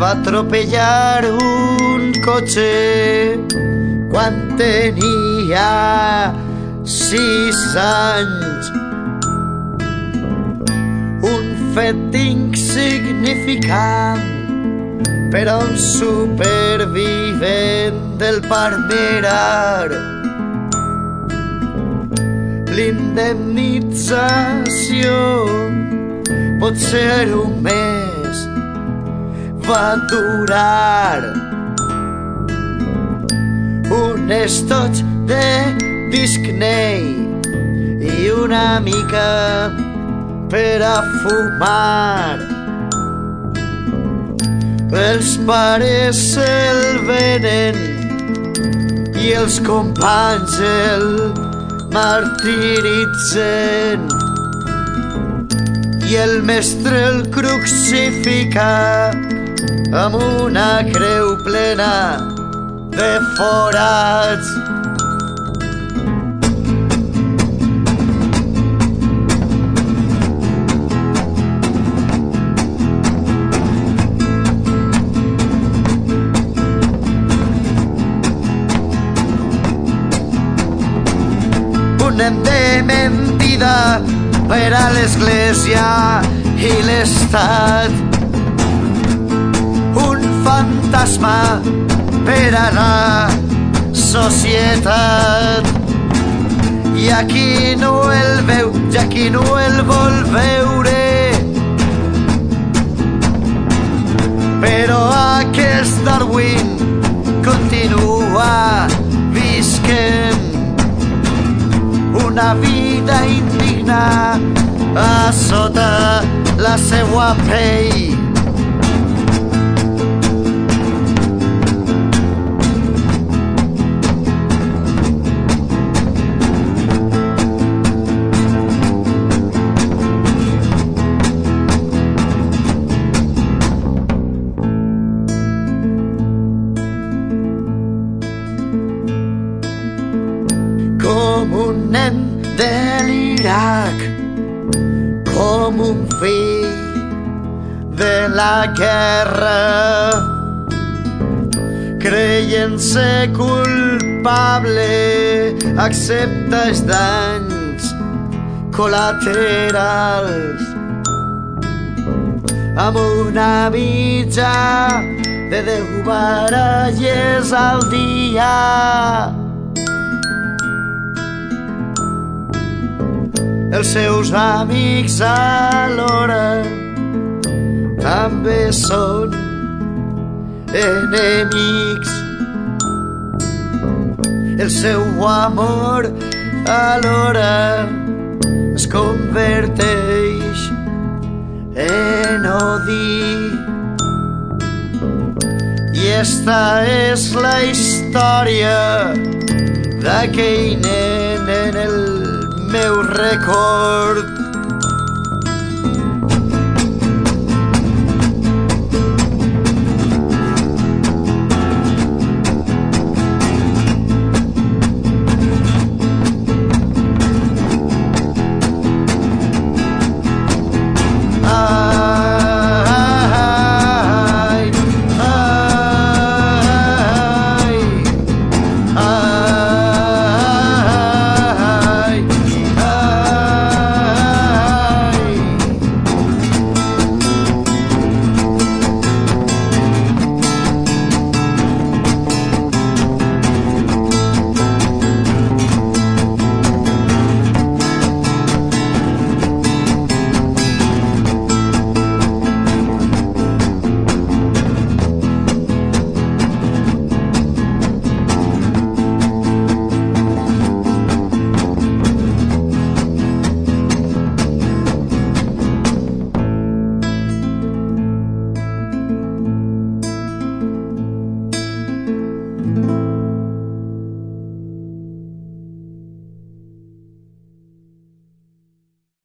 va atropellar un cotxe quan tenia sis anys. Un fet insignificant per a un supervivent del Parmerar. L'indemnització pot ser un mes, va durar un estoig de discnei i una mica per a fumar. Els pares el venen i els companys el martiritzen i el mestre el crucifica amb una creu plena de forats. de mentida per a l'Església i l'Estat. Fantasma per a la societat. I a qui no el veu, i a qui no el vol veure. Però aquest Darwin continua visquent una vida indigna a sota la seua pell. Com un nen de l'Iraq, com un fill de la guerra, creient-se culpable, accepta els danys col·laterals amb una mitja de deu baralles al dia. Els seus amics alhora també són enemics. El seu amor alhora es converteix en odi. I esta és la història d'aquell nen en el meu record.